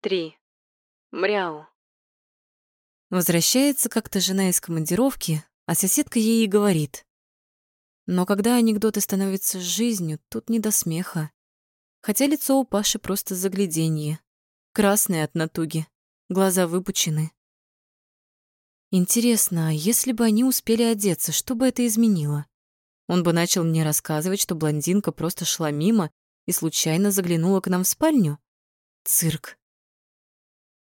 Три. Мряу. Возвращается как-то жена из командировки, а соседка ей и говорит. Но когда анекдоты становятся жизнью, тут не до смеха. Хотя лицо у Паши просто загляденье. Красное от натуги, глаза выпучены. Интересно, а если бы они успели одеться, что бы это изменило? Он бы начал мне рассказывать, что блондинка просто шла мимо и случайно заглянула к нам в спальню? Цирк.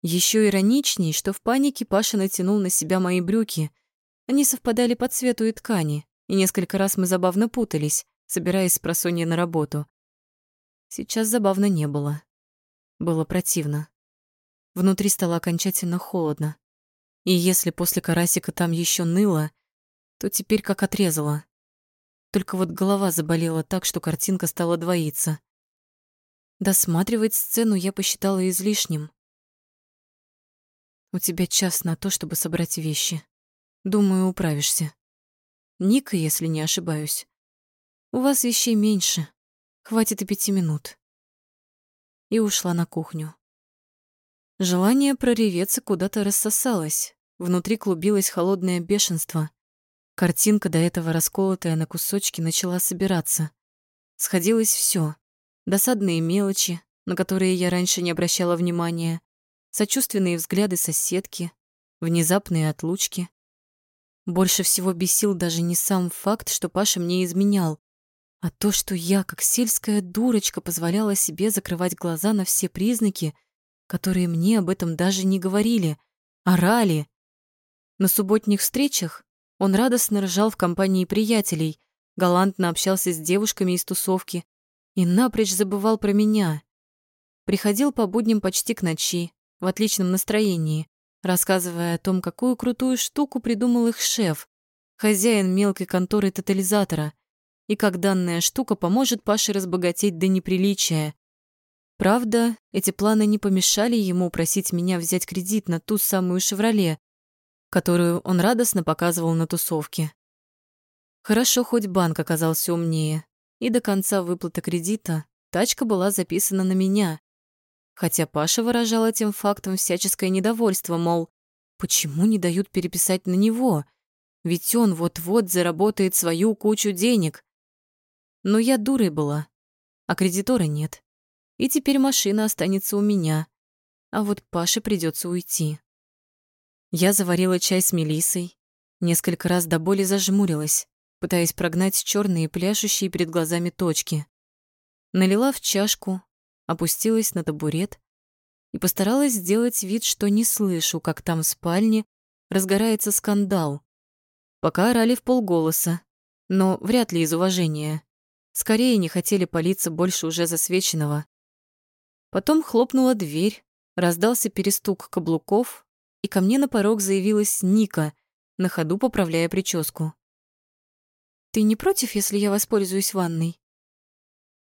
Еще ироничней, что в панике Паша натянул на себя мои брюки. Они совпадали по цвету и ткани, и несколько раз мы забавно путались, собираясь с просонья на работу. Сейчас забавно не было. Было противно. Внутри стало окончательно холодно. И если после карасика там еще ныло, то теперь как отрезало. Только вот голова заболела так, что картинка стала двоиться. Досматривать сцену я посчитала излишним. У тебя час на то, чтобы собрать вещи. Думаю, управишься. Ника, если не ошибаюсь. У вас вещей меньше. Хватит и пяти минут. И ушла на кухню. Желание прореветься куда-то рассосалось. Внутри клубилось холодное бешенство. Картинка, до этого расколотая на кусочки, начала собираться. Сходилось все: Досадные мелочи, на которые я раньше не обращала внимания, сочувственные взгляды соседки, внезапные отлучки. Больше всего бесил даже не сам факт, что Паша мне изменял, а то, что я, как сельская дурочка, позволяла себе закрывать глаза на все признаки, которые мне об этом даже не говорили, орали. На субботних встречах он радостно ржал в компании приятелей, галантно общался с девушками из тусовки и напрочь забывал про меня. Приходил по будням почти к ночи, в отличном настроении, рассказывая о том, какую крутую штуку придумал их шеф, хозяин мелкой конторы тотализатора, и как данная штука поможет Паше разбогатеть до неприличия, Правда, эти планы не помешали ему просить меня взять кредит на ту самую «Шевроле», которую он радостно показывал на тусовке. Хорошо, хоть банк оказался умнее, и до конца выплаты кредита тачка была записана на меня. Хотя Паша выражал этим фактом всяческое недовольство, мол, почему не дают переписать на него? Ведь он вот-вот заработает свою кучу денег. Но я дурой была, а кредитора нет и теперь машина останется у меня, а вот Паше придется уйти. Я заварила чай с мелиссой, несколько раз до боли зажмурилась, пытаясь прогнать черные пляшущие перед глазами точки. Налила в чашку, опустилась на табурет и постаралась сделать вид, что не слышу, как там в спальне разгорается скандал. Пока орали в полголоса, но вряд ли из уважения. Скорее не хотели палиться больше уже засвеченного. Потом хлопнула дверь, раздался перестук каблуков, и ко мне на порог заявилась Ника, на ходу поправляя прическу. «Ты не против, если я воспользуюсь ванной?»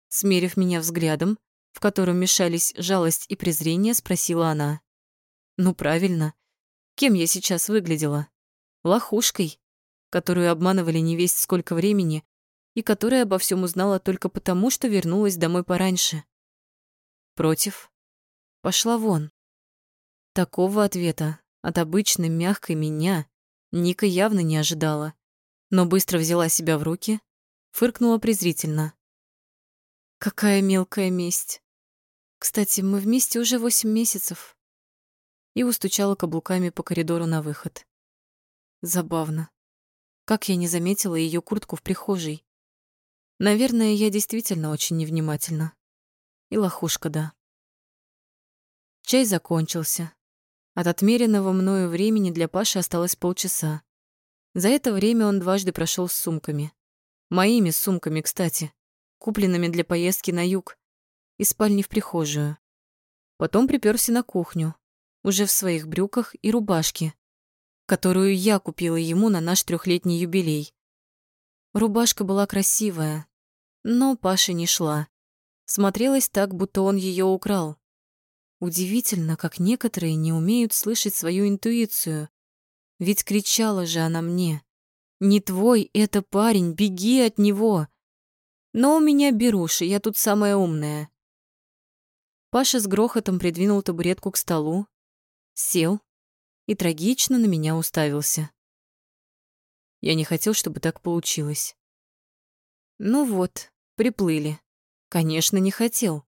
Смерив меня взглядом, в котором мешались жалость и презрение, спросила она. «Ну, правильно. Кем я сейчас выглядела? Лохушкой, которую обманывали не весть сколько времени и которая обо всем узнала только потому, что вернулась домой пораньше. Против. Пошла вон. Такого ответа от обычной мягкой меня Ника явно не ожидала, но быстро взяла себя в руки, фыркнула презрительно. Какая мелкая месть. Кстати, мы вместе уже восемь месяцев. И устучала каблуками по коридору на выход. Забавно. Как я не заметила ее куртку в прихожей. Наверное, я действительно очень невнимательна. И лохушка, да. Чай закончился. От отмеренного мною времени для Паши осталось полчаса. За это время он дважды прошел с сумками. Моими сумками, кстати, купленными для поездки на юг, из спальни в прихожую. Потом приперся на кухню, уже в своих брюках и рубашке, которую я купила ему на наш трехлетний юбилей. Рубашка была красивая, но Паша не шла. Смотрелась так, будто он ее украл. Удивительно, как некоторые не умеют слышать свою интуицию. Ведь кричала же она мне. «Не твой, это парень, беги от него!» Но у меня беруши, я тут самая умная. Паша с грохотом придвинул табуретку к столу, сел и трагично на меня уставился. Я не хотел, чтобы так получилось. Ну вот, приплыли. Конечно, не хотел.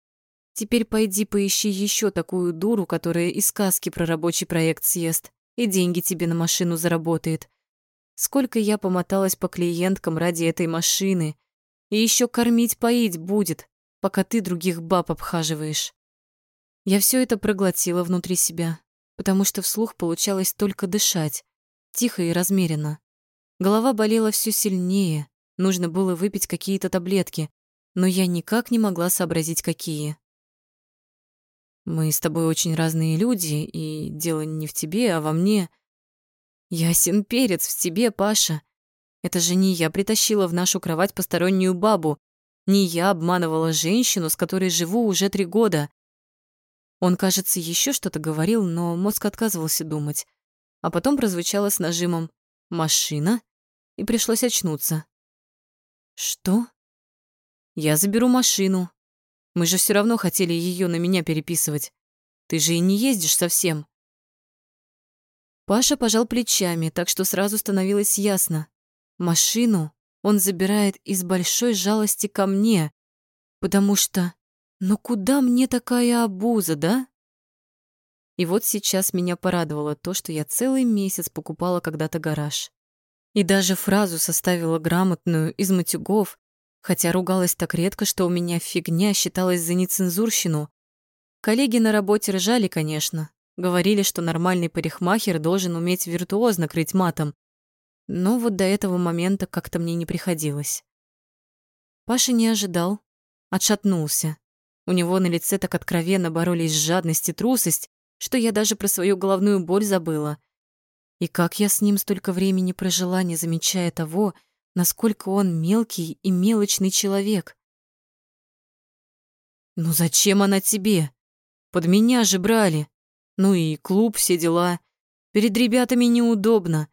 Теперь пойди поищи еще такую дуру, которая из сказки про рабочий проект съест и деньги тебе на машину заработает. Сколько я помоталась по клиенткам ради этой машины. И еще кормить-поить будет, пока ты других баб обхаживаешь. Я все это проглотила внутри себя, потому что вслух получалось только дышать, тихо и размеренно. Голова болела все сильнее, нужно было выпить какие-то таблетки, но я никак не могла сообразить, какие. Мы с тобой очень разные люди, и дело не в тебе, а во мне. Ясен перец в тебе, Паша. Это же не я притащила в нашу кровать постороннюю бабу, не я обманывала женщину, с которой живу уже три года. Он, кажется, еще что-то говорил, но мозг отказывался думать. А потом прозвучало с нажимом «машина», и пришлось очнуться. «Что?» «Я заберу машину», мы же все равно хотели ее на меня переписывать. Ты же и не ездишь совсем. Паша пожал плечами, так что сразу становилось ясно. Машину он забирает из большой жалости ко мне, потому что... Ну куда мне такая обуза, да? И вот сейчас меня порадовало то, что я целый месяц покупала когда-то гараж. И даже фразу составила грамотную из матюгов, хотя ругалась так редко, что у меня фигня считалась за нецензурщину. Коллеги на работе ржали, конечно, говорили, что нормальный парикмахер должен уметь виртуозно крыть матом, но вот до этого момента как-то мне не приходилось. Паша не ожидал, отшатнулся. У него на лице так откровенно боролись жадность и трусость, что я даже про свою головную боль забыла. И как я с ним столько времени прожила, не замечая того, насколько он мелкий и мелочный человек. «Ну зачем она тебе? Под меня же брали. Ну и клуб, все дела. Перед ребятами неудобно.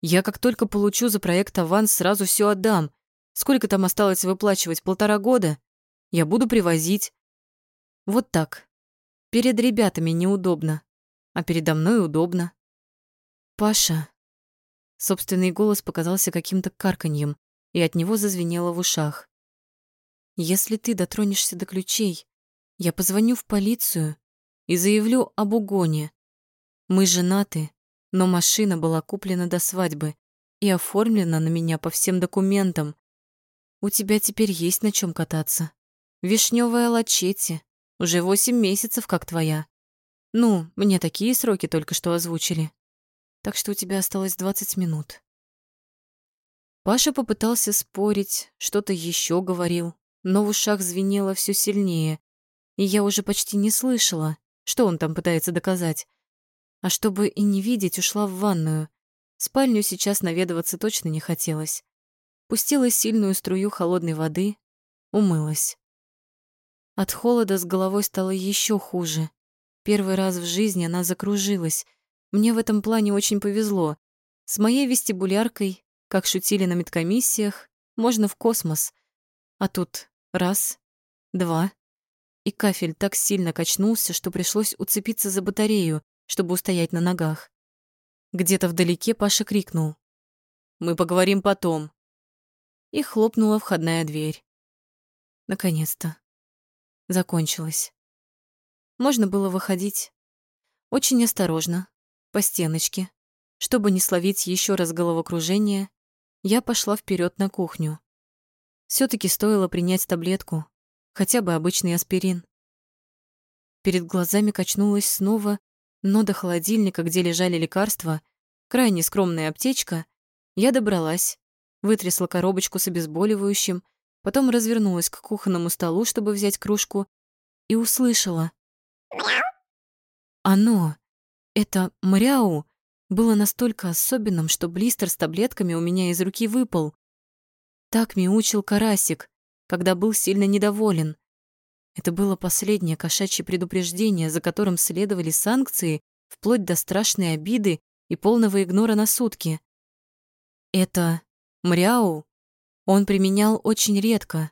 Я как только получу за проект аванс, сразу все отдам. Сколько там осталось выплачивать? Полтора года? Я буду привозить. Вот так. Перед ребятами неудобно, а передо мной удобно. Паша, Собственный голос показался каким-то карканьем, и от него зазвенело в ушах. «Если ты дотронешься до ключей, я позвоню в полицию и заявлю об угоне. Мы женаты, но машина была куплена до свадьбы и оформлена на меня по всем документам. У тебя теперь есть на чем кататься. Вишневая лачетти, уже восемь месяцев как твоя. Ну, мне такие сроки только что озвучили так что у тебя осталось 20 минут. Паша попытался спорить, что-то еще говорил, но в ушах звенело все сильнее, и я уже почти не слышала, что он там пытается доказать. А чтобы и не видеть, ушла в ванную. В спальню сейчас наведываться точно не хотелось. Пустила сильную струю холодной воды, умылась. От холода с головой стало еще хуже. Первый раз в жизни она закружилась, мне в этом плане очень повезло. С моей вестибуляркой, как шутили на медкомиссиях, можно в космос. А тут раз, два, и кафель так сильно качнулся, что пришлось уцепиться за батарею, чтобы устоять на ногах. Где-то вдалеке Паша крикнул. «Мы поговорим потом». И хлопнула входная дверь. Наконец-то. Закончилось. Можно было выходить. Очень осторожно, по стеночке. Чтобы не словить еще раз головокружение, я пошла вперед на кухню. все таки стоило принять таблетку, хотя бы обычный аспирин. Перед глазами качнулась снова, но до холодильника, где лежали лекарства, крайне скромная аптечка, я добралась, вытрясла коробочку с обезболивающим, потом развернулась к кухонному столу, чтобы взять кружку, и услышала. Оно, это мряу было настолько особенным, что блистер с таблетками у меня из руки выпал. Так мяучил карасик, когда был сильно недоволен. Это было последнее кошачье предупреждение, за которым следовали санкции, вплоть до страшной обиды и полного игнора на сутки. Это мряу он применял очень редко,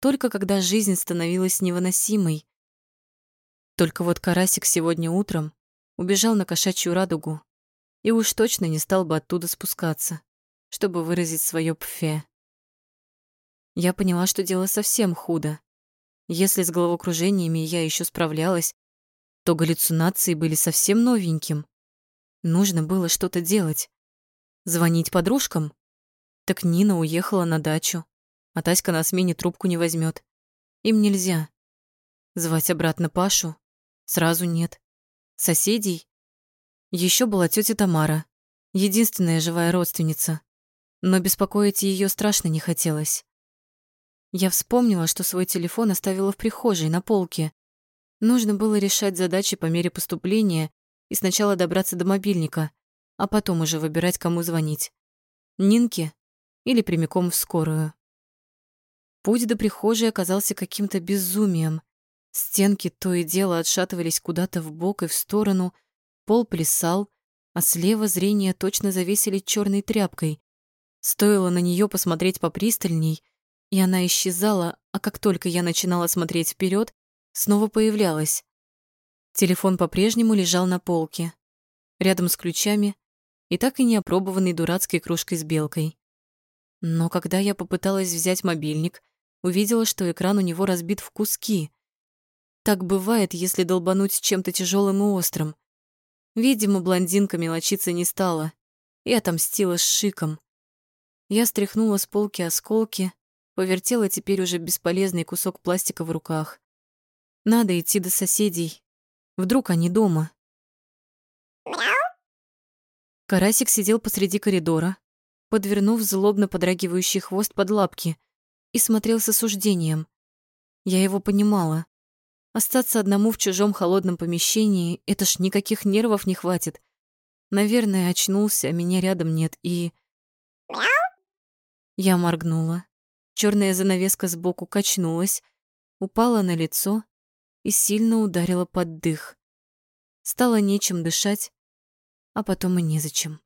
только когда жизнь становилась невыносимой. Только вот карасик сегодня утром убежал на кошачью радугу и уж точно не стал бы оттуда спускаться, чтобы выразить свое пфе. Я поняла, что дело совсем худо. Если с головокружениями я еще справлялась, то галлюцинации были совсем новеньким. Нужно было что-то делать. Звонить подружкам? Так Нина уехала на дачу, а Таська на смене трубку не возьмет. Им нельзя. Звать обратно Пашу? Сразу нет. Соседей? Еще была тетя Тамара, единственная живая родственница. Но беспокоить ее страшно не хотелось. Я вспомнила, что свой телефон оставила в прихожей на полке. Нужно было решать задачи по мере поступления и сначала добраться до мобильника, а потом уже выбирать, кому звонить. Нинке или прямиком в скорую. Путь до прихожей оказался каким-то безумием. Стенки то и дело отшатывались куда-то в бок и в сторону, пол плясал, а слева зрение точно завесили черной тряпкой. Стоило на нее посмотреть попристальней, и она исчезала, а как только я начинала смотреть вперед, снова появлялась. Телефон по-прежнему лежал на полке, рядом с ключами и так и не опробованной дурацкой кружкой с белкой. Но когда я попыталась взять мобильник, увидела, что экран у него разбит в куски. Так бывает, если долбануть чем-то тяжелым и острым. Видимо, блондинка мелочиться не стала и отомстила с шиком. Я стряхнула с полки осколки, повертела теперь уже бесполезный кусок пластика в руках. Надо идти до соседей. Вдруг они дома. Карасик сидел посреди коридора, подвернув злобно подрагивающий хвост под лапки, и смотрел с осуждением. Я его понимала. Остаться одному в чужом холодном помещении — это ж никаких нервов не хватит. Наверное, очнулся, а меня рядом нет, и... Я моргнула. Черная занавеска сбоку качнулась, упала на лицо и сильно ударила под дых. Стало нечем дышать, а потом и незачем.